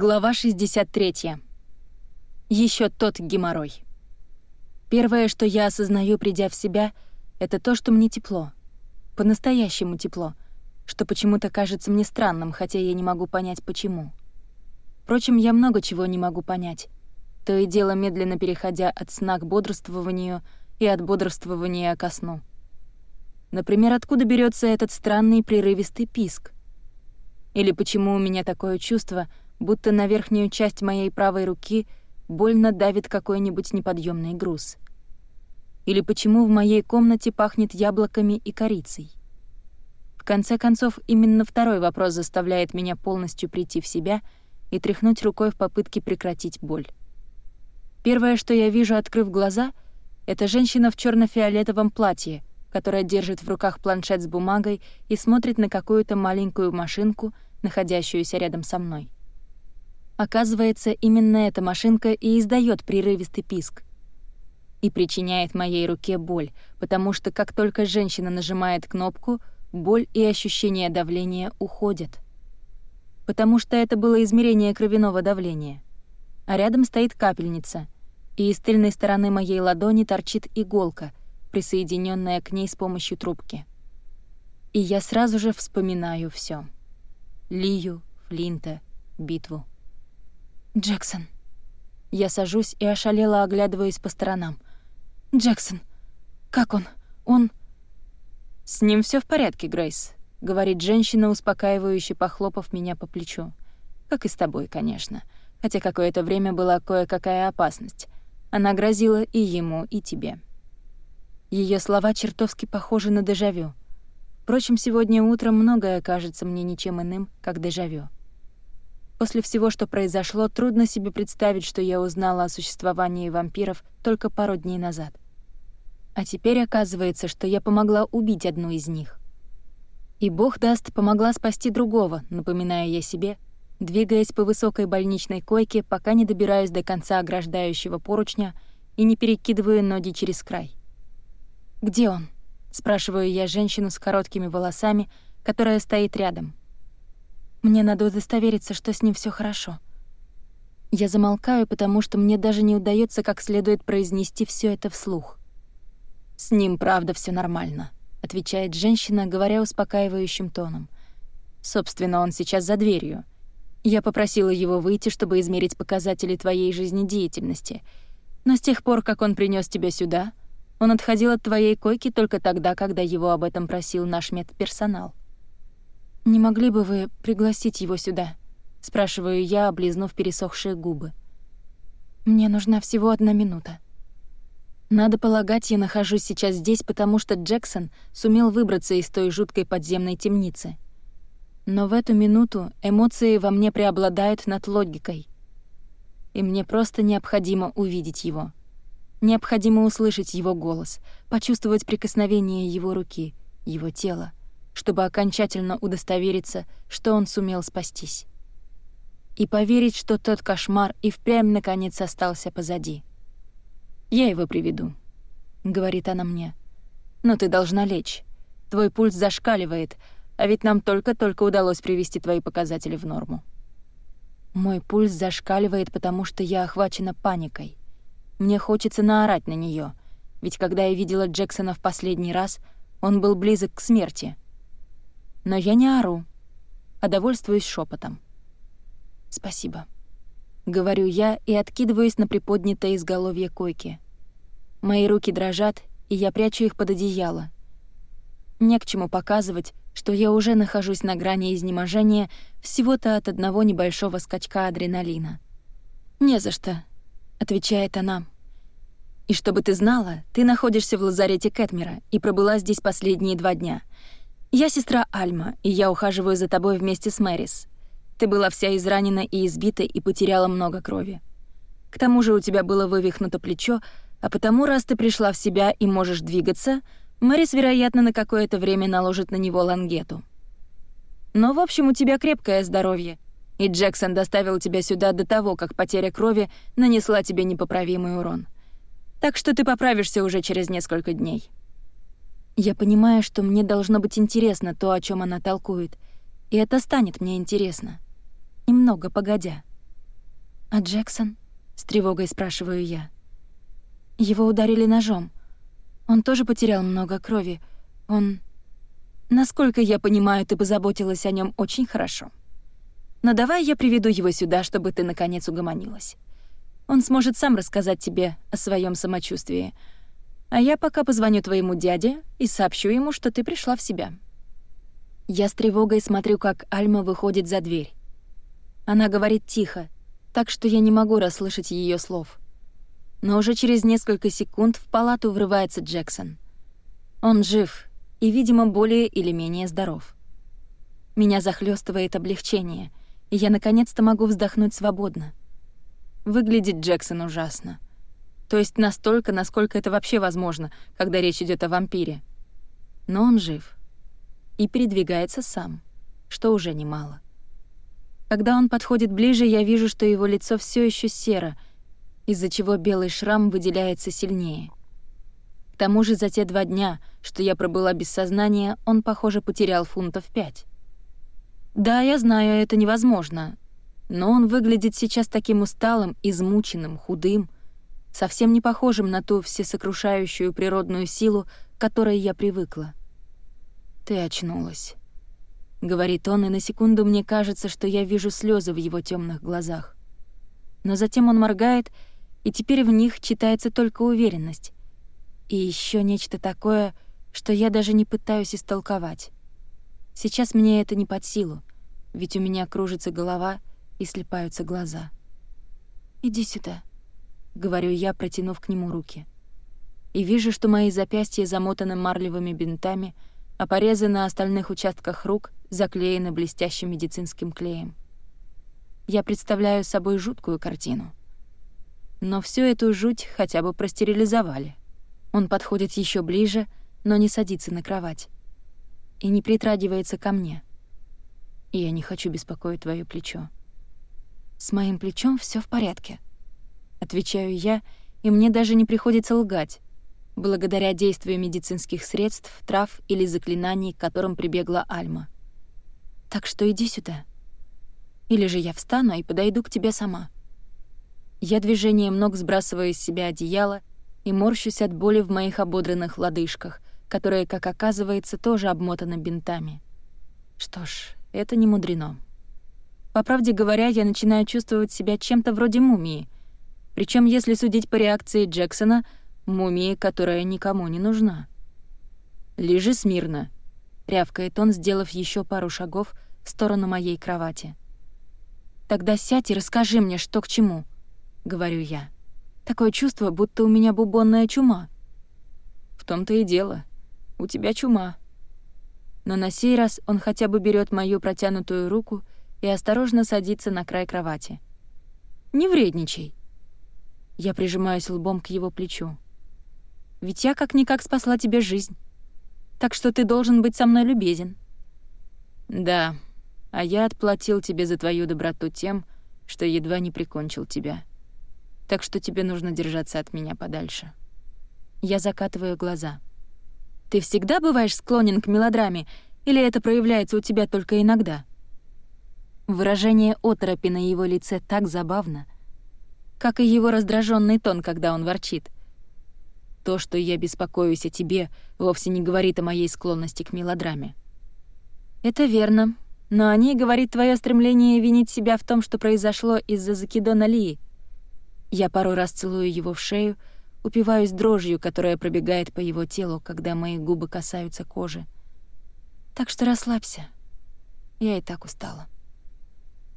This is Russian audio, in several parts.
Глава 63. Еще тот геморрой. Первое, что я осознаю, придя в себя, это то, что мне тепло. По-настоящему тепло, что почему-то кажется мне странным, хотя я не могу понять, почему. Впрочем, я много чего не могу понять. То и дело медленно переходя от сна к бодрствованию и от бодрствования ко сну. Например, откуда берется этот странный прерывистый писк? Или почему у меня такое чувство — будто на верхнюю часть моей правой руки больно давит какой-нибудь неподъемный груз. Или почему в моей комнате пахнет яблоками и корицей. В конце концов, именно второй вопрос заставляет меня полностью прийти в себя и тряхнуть рукой в попытке прекратить боль. Первое, что я вижу, открыв глаза, это женщина в черно фиолетовом платье, которая держит в руках планшет с бумагой и смотрит на какую-то маленькую машинку, находящуюся рядом со мной. Оказывается, именно эта машинка и издает прерывистый писк. И причиняет моей руке боль, потому что как только женщина нажимает кнопку, боль и ощущение давления уходят. Потому что это было измерение кровяного давления. А рядом стоит капельница, и из тыльной стороны моей ладони торчит иголка, присоединенная к ней с помощью трубки. И я сразу же вспоминаю все: Лию, Флинта, битву. «Джексон». Я сажусь и ошалела оглядываясь по сторонам. «Джексон, как он? Он...» «С ним все в порядке, Грейс», — говорит женщина, успокаивающе похлопав меня по плечу. «Как и с тобой, конечно. Хотя какое-то время была кое-какая опасность. Она грозила и ему, и тебе». Ее слова чертовски похожи на дежавю. Впрочем, сегодня утром многое кажется мне ничем иным, как дежавю. После всего, что произошло, трудно себе представить, что я узнала о существовании вампиров только пару дней назад. А теперь оказывается, что я помогла убить одну из них. И бог даст, помогла спасти другого, напоминая я себе, двигаясь по высокой больничной койке, пока не добираюсь до конца ограждающего поручня и не перекидываю ноги через край. «Где он?» — спрашиваю я женщину с короткими волосами, которая стоит рядом. Мне надо удостовериться, что с ним все хорошо. Я замолкаю, потому что мне даже не удается как следует произнести все это вслух. «С ним, правда, все нормально», — отвечает женщина, говоря успокаивающим тоном. «Собственно, он сейчас за дверью. Я попросила его выйти, чтобы измерить показатели твоей жизнедеятельности. Но с тех пор, как он принес тебя сюда, он отходил от твоей койки только тогда, когда его об этом просил наш медперсонал. «Не могли бы вы пригласить его сюда?» — спрашиваю я, облизнув пересохшие губы. «Мне нужна всего одна минута». Надо полагать, я нахожусь сейчас здесь, потому что Джексон сумел выбраться из той жуткой подземной темницы. Но в эту минуту эмоции во мне преобладают над логикой. И мне просто необходимо увидеть его. Необходимо услышать его голос, почувствовать прикосновение его руки, его тела чтобы окончательно удостовериться, что он сумел спастись. И поверить, что тот кошмар и впрямь наконец остался позади. «Я его приведу», — говорит она мне. «Но ты должна лечь. Твой пульс зашкаливает, а ведь нам только-только удалось привести твои показатели в норму». Мой пульс зашкаливает, потому что я охвачена паникой. Мне хочется наорать на нее, ведь когда я видела Джексона в последний раз, он был близок к смерти — но я не ору, а довольствуюсь шепотом. «Спасибо», — говорю я и откидываюсь на приподнятое изголовье койки. Мои руки дрожат, и я прячу их под одеяло. Не к чему показывать, что я уже нахожусь на грани изнеможения всего-то от одного небольшого скачка адреналина. «Не за что», — отвечает она. «И чтобы ты знала, ты находишься в лазарете Кэтмера и пробыла здесь последние два дня. «Я сестра Альма, и я ухаживаю за тобой вместе с Мэрис. Ты была вся изранена и избита и потеряла много крови. К тому же у тебя было вывихнуто плечо, а потому, раз ты пришла в себя и можешь двигаться, Мэрис, вероятно, на какое-то время наложит на него лангету. Но, в общем, у тебя крепкое здоровье, и Джексон доставил тебя сюда до того, как потеря крови нанесла тебе непоправимый урон. Так что ты поправишься уже через несколько дней». Я понимаю, что мне должно быть интересно то, о чем она толкует, и это станет мне интересно. Немного погодя. «А Джексон?» — с тревогой спрашиваю я. «Его ударили ножом. Он тоже потерял много крови. Он...» «Насколько я понимаю, ты позаботилась о нем очень хорошо. Но давай я приведу его сюда, чтобы ты, наконец, угомонилась. Он сможет сам рассказать тебе о своем самочувствии. А я пока позвоню твоему дяде и сообщу ему, что ты пришла в себя». Я с тревогой смотрю, как Альма выходит за дверь. Она говорит тихо, так что я не могу расслышать ее слов. Но уже через несколько секунд в палату врывается Джексон. Он жив и, видимо, более или менее здоров. Меня захлестывает облегчение, и я наконец-то могу вздохнуть свободно. Выглядит Джексон ужасно. То есть настолько, насколько это вообще возможно, когда речь идет о вампире. Но он жив. И передвигается сам, что уже немало. Когда он подходит ближе, я вижу, что его лицо все еще серо, из-за чего белый шрам выделяется сильнее. К тому же за те два дня, что я пробыла без сознания, он, похоже, потерял фунтов пять. Да, я знаю, это невозможно, но он выглядит сейчас таким усталым, измученным, худым, совсем не похожим на ту всесокрушающую природную силу, к которой я привыкла. «Ты очнулась», — говорит он, и на секунду мне кажется, что я вижу слезы в его темных глазах. Но затем он моргает, и теперь в них читается только уверенность. И еще нечто такое, что я даже не пытаюсь истолковать. Сейчас мне это не под силу, ведь у меня кружится голова и слепаются глаза. «Иди сюда», — говорю я, протянув к нему руки. И вижу, что мои запястья замотаны марлевыми бинтами, а порезы на остальных участках рук заклеены блестящим медицинским клеем. Я представляю собой жуткую картину. Но всю эту жуть хотя бы простерилизовали. Он подходит еще ближе, но не садится на кровать. И не притрагивается ко мне. Я не хочу беспокоить твое плечо. С моим плечом все в порядке. Отвечаю я, и мне даже не приходится лгать, благодаря действию медицинских средств, трав или заклинаний, к которым прибегла Альма. Так что иди сюда. Или же я встану и подойду к тебе сама. Я движением ног сбрасываю из себя одеяло и морщусь от боли в моих ободранных лодыжках, которые, как оказывается, тоже обмотаны бинтами. Что ж, это не мудрено. По правде говоря, я начинаю чувствовать себя чем-то вроде мумии. Причем, если судить по реакции Джексона, мумии, которая никому не нужна. «Лежи смирно», — рявкает он, сделав еще пару шагов в сторону моей кровати. «Тогда сядь и расскажи мне, что к чему», — говорю я. Такое чувство, будто у меня бубонная чума. В том-то и дело. У тебя чума. Но на сей раз он хотя бы берет мою протянутую руку и осторожно садится на край кровати. «Не вредничай». Я прижимаюсь лбом к его плечу. «Ведь я как-никак спасла тебе жизнь. Так что ты должен быть со мной любезен». «Да, а я отплатил тебе за твою доброту тем, что едва не прикончил тебя. Так что тебе нужно держаться от меня подальше». Я закатываю глаза. «Ты всегда бываешь склонен к мелодраме, или это проявляется у тебя только иногда?» Выражение оторопи на его лице так забавно, как и его раздраженный тон, когда он ворчит. То, что я беспокоюсь о тебе, вовсе не говорит о моей склонности к мелодраме. Это верно, но о ней говорит твое стремление винить себя в том, что произошло из-за закидона Лии. Я пару раз целую его в шею, упиваюсь дрожью, которая пробегает по его телу, когда мои губы касаются кожи. Так что расслабься. Я и так устала.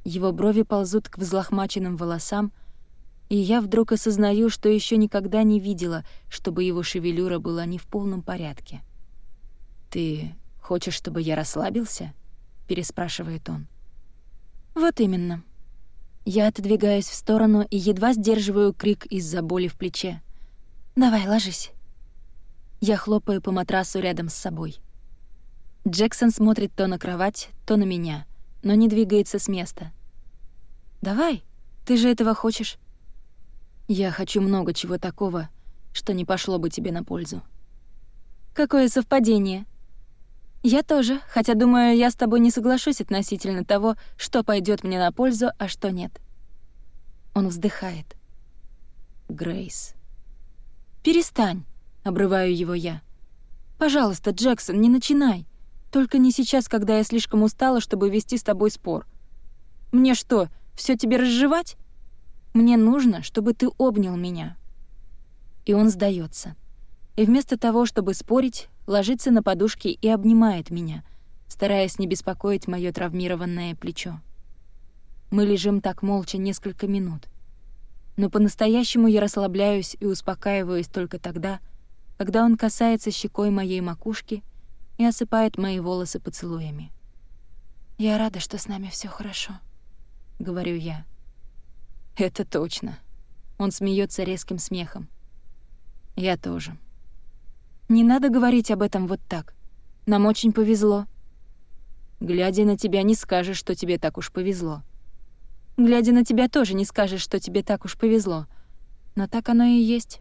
Его брови ползут к взлохмаченным волосам, и я вдруг осознаю, что еще никогда не видела, чтобы его шевелюра была не в полном порядке. «Ты хочешь, чтобы я расслабился?» — переспрашивает он. «Вот именно». Я отодвигаюсь в сторону и едва сдерживаю крик из-за боли в плече. «Давай, ложись». Я хлопаю по матрасу рядом с собой. Джексон смотрит то на кровать, то на меня — но не двигается с места. «Давай, ты же этого хочешь». «Я хочу много чего такого, что не пошло бы тебе на пользу». «Какое совпадение!» «Я тоже, хотя, думаю, я с тобой не соглашусь относительно того, что пойдет мне на пользу, а что нет». Он вздыхает. Грейс. «Перестань!» — обрываю его я. «Пожалуйста, Джексон, не начинай. Только не сейчас, когда я слишком устала, чтобы вести с тобой спор. Мне что, все тебе разжевать? Мне нужно, чтобы ты обнял меня». И он сдается. И вместо того, чтобы спорить, ложится на подушки и обнимает меня, стараясь не беспокоить мое травмированное плечо. Мы лежим так молча несколько минут. Но по-настоящему я расслабляюсь и успокаиваюсь только тогда, когда он касается щекой моей макушки и осыпает мои волосы поцелуями. «Я рада, что с нами все хорошо», — говорю я. «Это точно». Он смеется резким смехом. «Я тоже». «Не надо говорить об этом вот так. Нам очень повезло». «Глядя на тебя, не скажешь, что тебе так уж повезло». «Глядя на тебя, тоже не скажешь, что тебе так уж повезло. Но так оно и есть».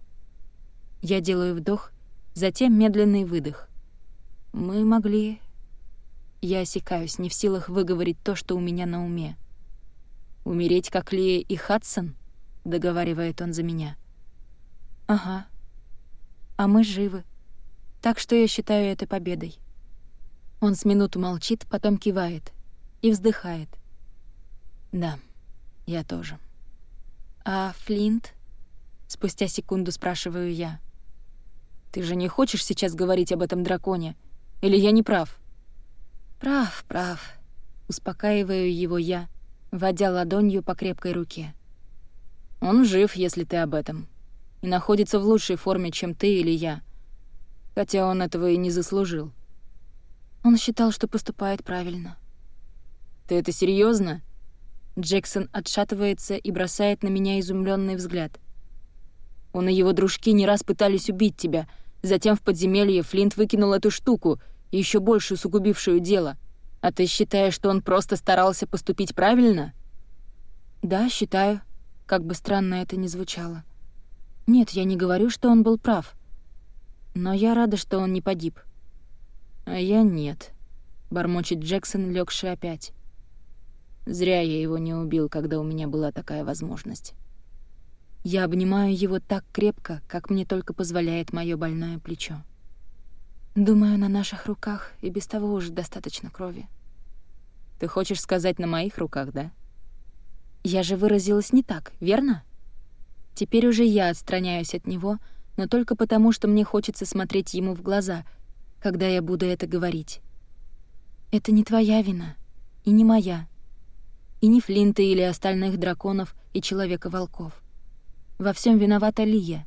Я делаю вдох, затем медленный выдох. «Мы могли...» Я осекаюсь, не в силах выговорить то, что у меня на уме. «Умереть, как Лия и Хадсон?» — договаривает он за меня. «Ага. А мы живы. Так что я считаю это победой». Он с минуту молчит, потом кивает и вздыхает. «Да, я тоже». «А Флинт?» — спустя секунду спрашиваю я. «Ты же не хочешь сейчас говорить об этом драконе? Или я не прав?» «Прав, прав», — успокаиваю его я, водя ладонью по крепкой руке. «Он жив, если ты об этом, и находится в лучшей форме, чем ты или я, хотя он этого и не заслужил». Он считал, что поступает правильно. «Ты это серьезно? Джексон отшатывается и бросает на меня изумленный взгляд. Он и его дружки не раз пытались убить тебя. Затем в подземелье Флинт выкинул эту штуку, еще больше усугубившую дело. А ты считаешь, что он просто старался поступить правильно? Да, считаю. Как бы странно это ни звучало. Нет, я не говорю, что он был прав. Но я рада, что он не погиб. А я нет, бормочет Джексон, легший опять. Зря я его не убил, когда у меня была такая возможность. Я обнимаю его так крепко, как мне только позволяет мое больное плечо. Думаю, на наших руках и без того уже достаточно крови. Ты хочешь сказать на моих руках, да? Я же выразилась не так, верно? Теперь уже я отстраняюсь от него, но только потому, что мне хочется смотреть ему в глаза, когда я буду это говорить. Это не твоя вина, и не моя, и не Флинта или остальных драконов и Человека-волков. Во всем виновата Лия.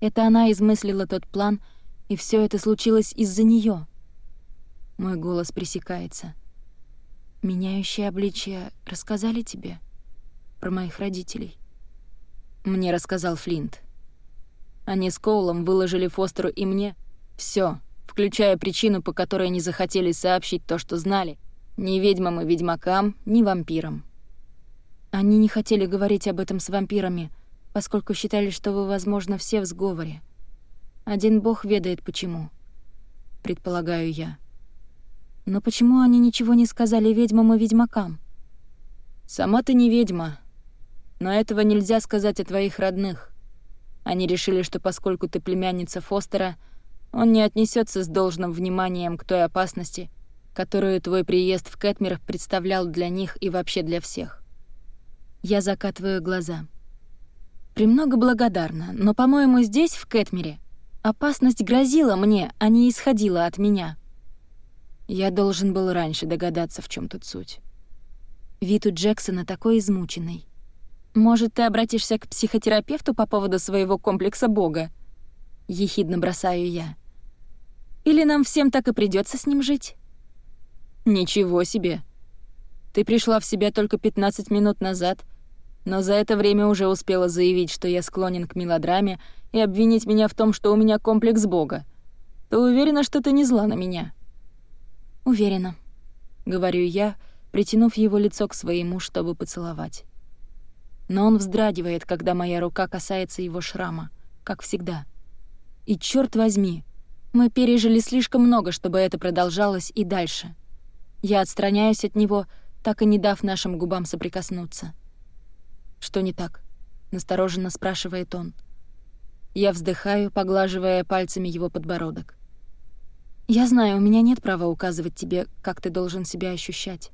Это она измыслила тот план, и все это случилось из-за нее. Мой голос пресекается. «Меняющие обличия рассказали тебе? Про моих родителей?» Мне рассказал Флинт. Они с Коулом выложили Фостеру и мне все, включая причину, по которой они захотели сообщить то, что знали, ни ведьмам и ведьмакам, ни вампирам. Они не хотели говорить об этом с вампирами — поскольку считали, что вы, возможно, все в сговоре. Один бог ведает почему, предполагаю я. Но почему они ничего не сказали ведьмам и ведьмакам? Сама ты не ведьма, но этого нельзя сказать о твоих родных. Они решили, что поскольку ты племянница Фостера, он не отнесется с должным вниманием к той опасности, которую твой приезд в Кэтмер представлял для них и вообще для всех. Я закатываю глаза. Премного благодарна, но, по-моему, здесь, в Кэтмере, опасность грозила мне, а не исходила от меня. Я должен был раньше догадаться, в чем тут суть. Вид у Джексона такой измученный. «Может, ты обратишься к психотерапевту по поводу своего комплекса Бога?» Ехидно бросаю я. «Или нам всем так и придется с ним жить?» «Ничего себе! Ты пришла в себя только 15 минут назад, но за это время уже успела заявить, что я склонен к мелодраме и обвинить меня в том, что у меня комплекс Бога. Ты уверена, что ты не зла на меня?» «Уверена», — говорю я, притянув его лицо к своему, чтобы поцеловать. Но он вздрагивает, когда моя рука касается его шрама, как всегда. И черт возьми, мы пережили слишком много, чтобы это продолжалось и дальше. Я отстраняюсь от него, так и не дав нашим губам соприкоснуться. «Что не так?» — настороженно спрашивает он. Я вздыхаю, поглаживая пальцами его подбородок. «Я знаю, у меня нет права указывать тебе, как ты должен себя ощущать.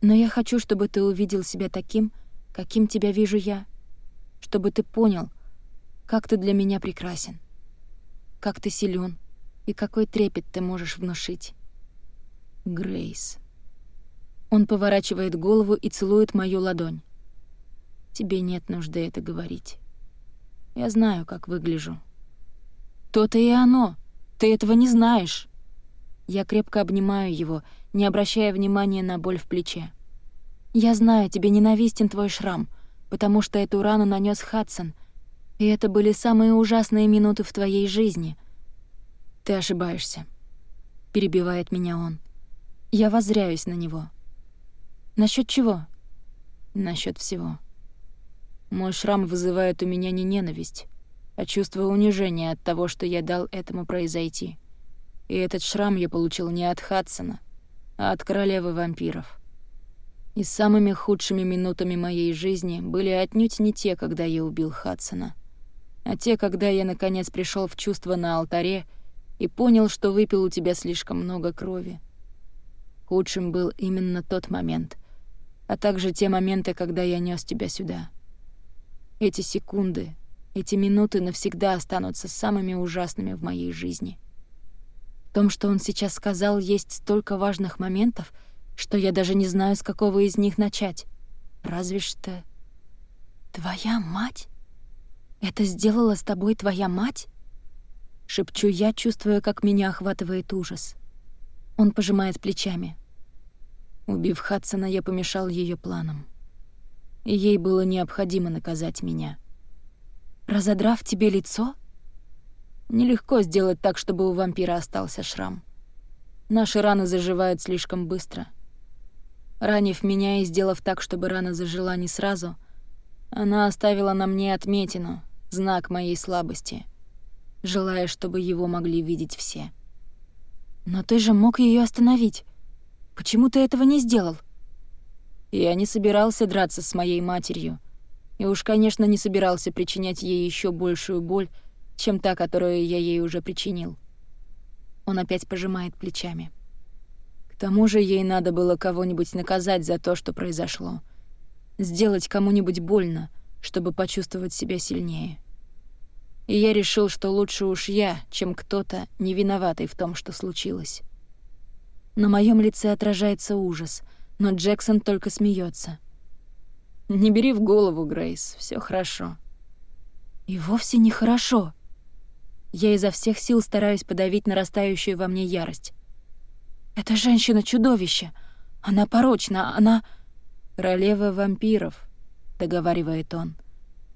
Но я хочу, чтобы ты увидел себя таким, каким тебя вижу я. Чтобы ты понял, как ты для меня прекрасен. Как ты силен и какой трепет ты можешь внушить. Грейс. Он поворачивает голову и целует мою ладонь. Тебе нет нужды это говорить. Я знаю, как выгляжу. То-то и оно. Ты этого не знаешь. Я крепко обнимаю его, не обращая внимания на боль в плече. Я знаю, тебе ненавистен твой шрам, потому что эту рану нанес Хадсон, и это были самые ужасные минуты в твоей жизни. Ты ошибаешься. Перебивает меня он. Я возряюсь на него. Насчет чего? Насчет всего. Мой шрам вызывает у меня не ненависть, а чувство унижения от того, что я дал этому произойти. И этот шрам я получил не от Хадсона, а от королевы вампиров. И самыми худшими минутами моей жизни были отнюдь не те, когда я убил Хадсона, а те, когда я наконец пришел в чувство на алтаре и понял, что выпил у тебя слишком много крови. Худшим был именно тот момент, а также те моменты, когда я нес тебя сюда — эти секунды, эти минуты навсегда останутся самыми ужасными в моей жизни. В том, что он сейчас сказал, есть столько важных моментов, что я даже не знаю, с какого из них начать. Разве что... «Твоя мать? Это сделала с тобой твоя мать?» Шепчу я, чувствуя, как меня охватывает ужас. Он пожимает плечами. Убив Хадсона, я помешал ее планам и ей было необходимо наказать меня. «Разодрав тебе лицо?» Нелегко сделать так, чтобы у вампира остался шрам. Наши раны заживают слишком быстро. Ранив меня и сделав так, чтобы рана зажила не сразу, она оставила на мне отметину, знак моей слабости, желая, чтобы его могли видеть все. «Но ты же мог ее остановить. Почему ты этого не сделал?» Я не собирался драться с моей матерью. И уж, конечно, не собирался причинять ей еще большую боль, чем та, которую я ей уже причинил. Он опять пожимает плечами. К тому же ей надо было кого-нибудь наказать за то, что произошло. Сделать кому-нибудь больно, чтобы почувствовать себя сильнее. И я решил, что лучше уж я, чем кто-то, не виноватый в том, что случилось. На моем лице отражается ужас — но Джексон только смеется. «Не бери в голову, Грейс, все хорошо». «И вовсе не хорошо». Я изо всех сил стараюсь подавить нарастающую во мне ярость. «Эта женщина-чудовище! Она порочна, она...» «Королева вампиров», — договаривает он.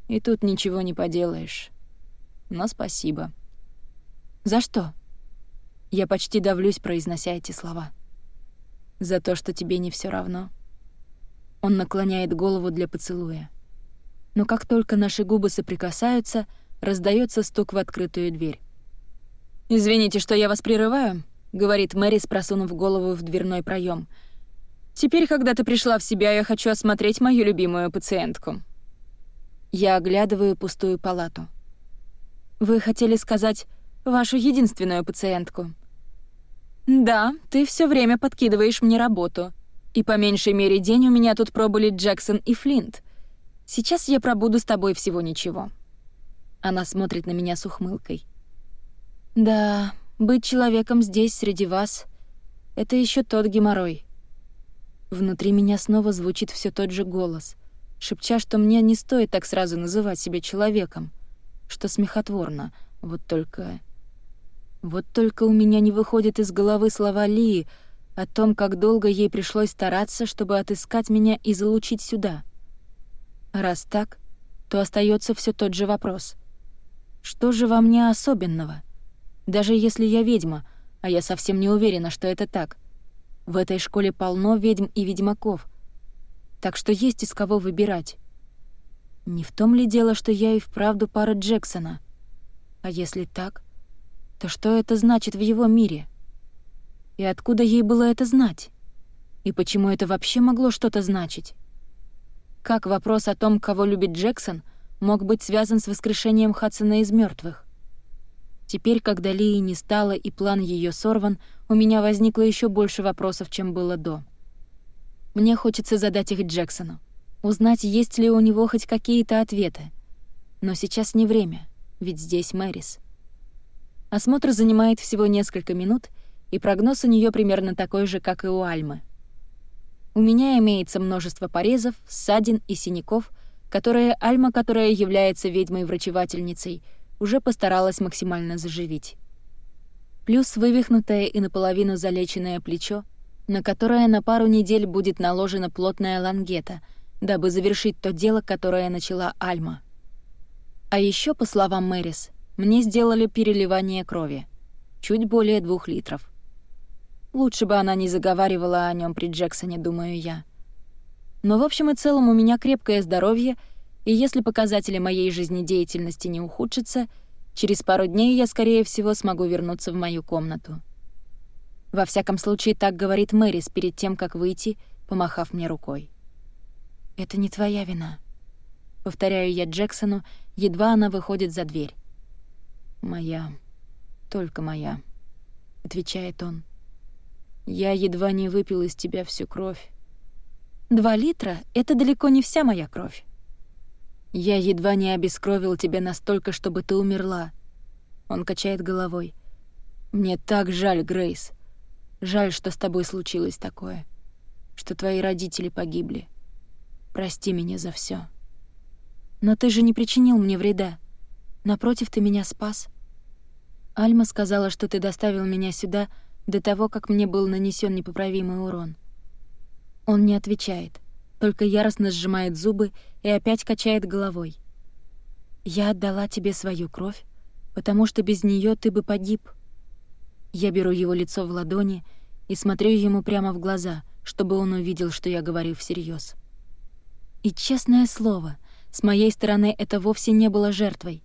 «И тут ничего не поделаешь. Но спасибо». «За что?» Я почти давлюсь, произнося эти слова. За то, что тебе не все равно. Он наклоняет голову для поцелуя. Но как только наши губы соприкасаются, раздается стук в открытую дверь. «Извините, что я вас прерываю», — говорит Мэри, просунув голову в дверной проем. «Теперь, когда ты пришла в себя, я хочу осмотреть мою любимую пациентку». Я оглядываю пустую палату. «Вы хотели сказать вашу единственную пациентку?» «Да, ты все время подкидываешь мне работу. И по меньшей мере день у меня тут пробыли Джексон и Флинт. Сейчас я пробуду с тобой всего ничего». Она смотрит на меня с ухмылкой. «Да, быть человеком здесь, среди вас, это еще тот геморрой». Внутри меня снова звучит все тот же голос, шепча, что мне не стоит так сразу называть себя человеком, что смехотворно, вот только вот только у меня не выходят из головы слова Лии о том, как долго ей пришлось стараться, чтобы отыскать меня и залучить сюда. Раз так, то остается все тот же вопрос. Что же во мне особенного? Даже если я ведьма, а я совсем не уверена, что это так. В этой школе полно ведьм и ведьмаков. Так что есть из кого выбирать. Не в том ли дело, что я и вправду пара Джексона? А если так, то что это значит в его мире? И откуда ей было это знать? И почему это вообще могло что-то значить? Как вопрос о том, кого любит Джексон, мог быть связан с воскрешением Хадсона из мертвых? Теперь, когда Лии не стало и план ее сорван, у меня возникло еще больше вопросов, чем было до. Мне хочется задать их Джексону, узнать, есть ли у него хоть какие-то ответы. Но сейчас не время, ведь здесь Мэрис. Осмотр занимает всего несколько минут, и прогноз у нее примерно такой же, как и у Альмы. У меня имеется множество порезов, ссадин и синяков, которые Альма, которая является ведьмой-врачевательницей, уже постаралась максимально заживить. Плюс вывихнутое и наполовину залеченное плечо, на которое на пару недель будет наложена плотная лангета, дабы завершить то дело, которое начала Альма. А еще, по словам Мэрис, мне сделали переливание крови. Чуть более двух литров. Лучше бы она не заговаривала о нем при Джексоне, думаю я. Но в общем и целом у меня крепкое здоровье, и если показатели моей жизнедеятельности не ухудшатся, через пару дней я, скорее всего, смогу вернуться в мою комнату. Во всяком случае, так говорит Мэрис перед тем, как выйти, помахав мне рукой. «Это не твоя вина», — повторяю я Джексону, едва она выходит за дверь. «Моя, только моя», — отвечает он. Я едва не выпил из тебя всю кровь. Два литра — это далеко не вся моя кровь. Я едва не обескровил тебя настолько, чтобы ты умерла. Он качает головой. Мне так жаль, Грейс. Жаль, что с тобой случилось такое. Что твои родители погибли. Прости меня за все. Но ты же не причинил мне вреда. Напротив, ты меня спас. Альма сказала, что ты доставил меня сюда — до того, как мне был нанесен непоправимый урон. Он не отвечает, только яростно сжимает зубы и опять качает головой. «Я отдала тебе свою кровь, потому что без нее ты бы погиб». Я беру его лицо в ладони и смотрю ему прямо в глаза, чтобы он увидел, что я говорю всерьез. И честное слово, с моей стороны это вовсе не было жертвой.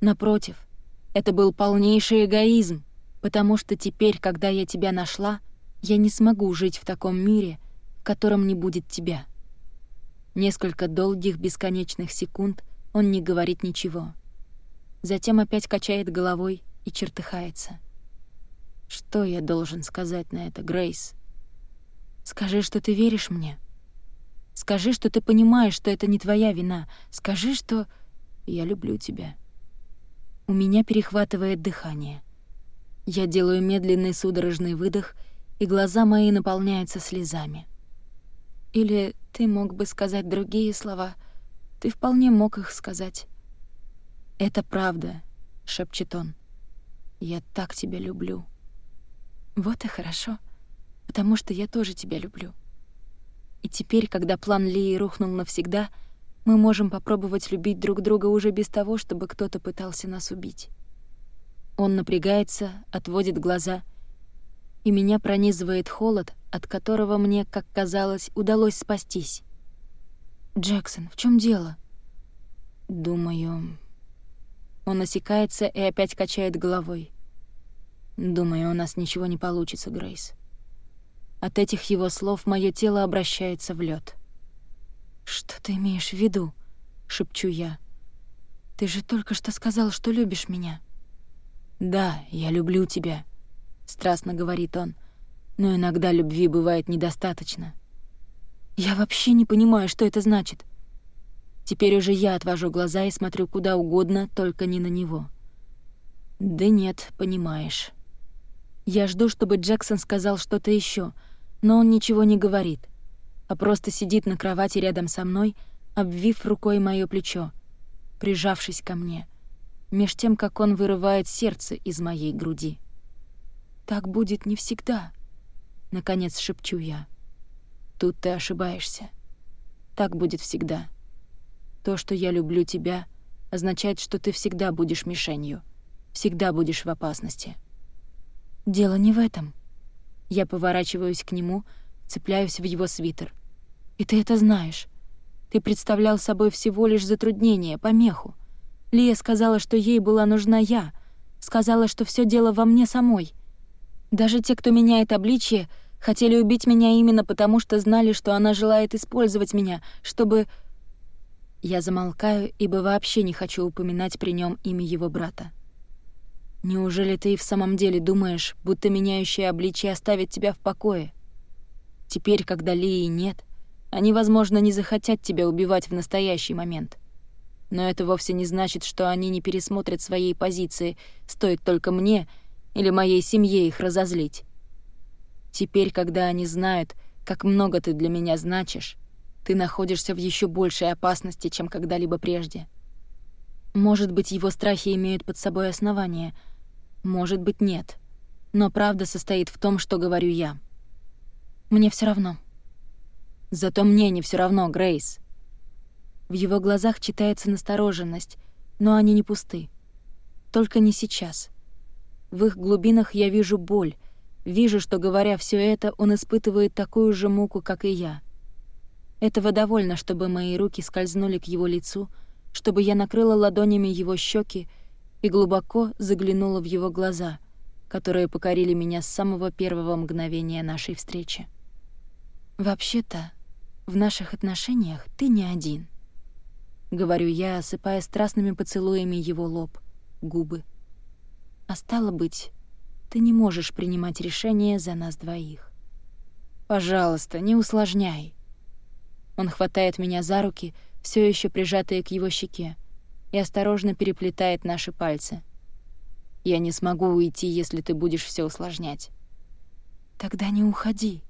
Напротив, это был полнейший эгоизм потому что теперь, когда я тебя нашла, я не смогу жить в таком мире, в котором не будет тебя. Несколько долгих бесконечных секунд он не говорит ничего. Затем опять качает головой и чертыхается. Что я должен сказать на это, Грейс? Скажи, что ты веришь мне. Скажи, что ты понимаешь, что это не твоя вина. Скажи, что я люблю тебя. У меня перехватывает дыхание — я делаю медленный судорожный выдох, и глаза мои наполняются слезами. Или ты мог бы сказать другие слова. Ты вполне мог их сказать. «Это правда», — шепчет он. «Я так тебя люблю». Вот и хорошо, потому что я тоже тебя люблю. И теперь, когда план Лии рухнул навсегда, мы можем попробовать любить друг друга уже без того, чтобы кто-то пытался нас убить. Он напрягается, отводит глаза, и меня пронизывает холод, от которого мне, как казалось, удалось спастись. «Джексон, в чем дело?» «Думаю...» Он осекается и опять качает головой. «Думаю, у нас ничего не получится, Грейс». От этих его слов мое тело обращается в лед. «Что ты имеешь в виду?» — шепчу я. «Ты же только что сказал, что любишь меня». «Да, я люблю тебя», — страстно говорит он, «но иногда любви бывает недостаточно». «Я вообще не понимаю, что это значит». Теперь уже я отвожу глаза и смотрю куда угодно, только не на него. «Да нет, понимаешь». Я жду, чтобы Джексон сказал что-то еще, но он ничего не говорит, а просто сидит на кровати рядом со мной, обвив рукой моё плечо, прижавшись ко мне — меж тем, как он вырывает сердце из моей груди. «Так будет не всегда», — наконец шепчу я. «Тут ты ошибаешься. Так будет всегда. То, что я люблю тебя, означает, что ты всегда будешь мишенью, всегда будешь в опасности». «Дело не в этом». Я поворачиваюсь к нему, цепляюсь в его свитер. «И ты это знаешь. Ты представлял собой всего лишь затруднение, помеху. Лия сказала, что ей была нужна я, сказала, что все дело во мне самой. Даже те, кто меняет обличье, хотели убить меня именно потому, что знали, что она желает использовать меня, чтобы... Я замолкаю, ибо вообще не хочу упоминать при нем имя его брата. Неужели ты и в самом деле думаешь, будто меняющее обличие оставит тебя в покое? Теперь, когда Лии нет, они, возможно, не захотят тебя убивать в настоящий момент. Но это вовсе не значит, что они не пересмотрят своей позиции, стоит только мне или моей семье их разозлить. Теперь, когда они знают, как много ты для меня значишь, ты находишься в еще большей опасности, чем когда-либо прежде. Может быть, его страхи имеют под собой основания, может быть, нет. Но правда состоит в том, что говорю я. Мне все равно. Зато мне не все равно, Грейс. В его глазах читается настороженность, но они не пусты. Только не сейчас. В их глубинах я вижу боль, вижу, что, говоря все это, он испытывает такую же муку, как и я — этого довольно, чтобы мои руки скользнули к его лицу, чтобы я накрыла ладонями его щеки и глубоко заглянула в его глаза, которые покорили меня с самого первого мгновения нашей встречи. «Вообще-то, в наших отношениях ты не один», — говорю я, осыпая страстными поцелуями его лоб, губы. «А стало быть, ты не можешь принимать решения за нас двоих. Пожалуйста, не усложняй», он хватает меня за руки, все еще прижатые к его щеке, и осторожно переплетает наши пальцы. «Я не смогу уйти, если ты будешь все усложнять». «Тогда не уходи», —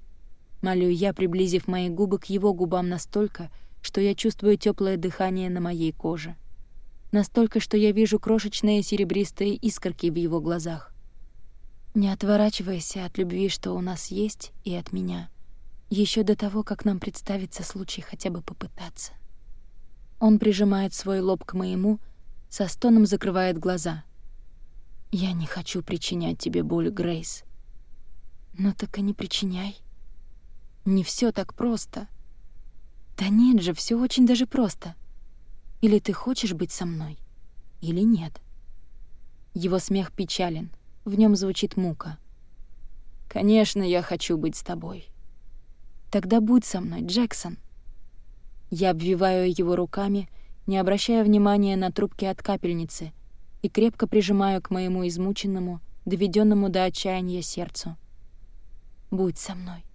молю я, приблизив мои губы к его губам настолько, что я чувствую теплое дыхание на моей коже. Настолько, что я вижу крошечные серебристые искорки в его глазах. Не отворачивайся от любви, что у нас есть, и от меня — еще до того, как нам представится случай хотя бы попытаться. Он прижимает свой лоб к моему, со стоном закрывает глаза. «Я не хочу причинять тебе боль, Грейс». «Ну так и не причиняй». «Не все так просто». «Да нет же, все очень даже просто. Или ты хочешь быть со мной, или нет». Его смех печален, в нем звучит мука. «Конечно, я хочу быть с тобой». Тогда будь со мной, Джексон. Я обвиваю его руками, не обращая внимания на трубки от капельницы, и крепко прижимаю к моему измученному, доведенному до отчаяния сердцу. Будь со мной,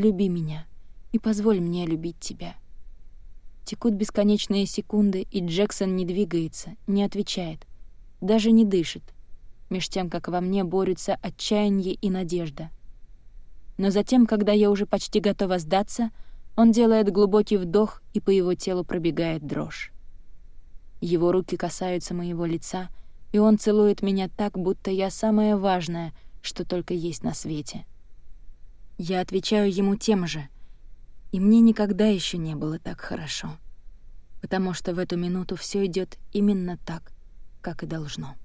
люби меня и позволь мне любить тебя. Текут бесконечные секунды, и Джексон не двигается, не отвечает, даже не дышит, меж тем, как во мне борются отчаяние и надежда — но затем, когда я уже почти готова сдаться, он делает глубокий вдох, и по его телу пробегает дрожь. Его руки касаются моего лица, и он целует меня так, будто я самое важное, что только есть на свете. Я отвечаю ему тем же, и мне никогда еще не было так хорошо, потому что в эту минуту все идет именно так, как и должно.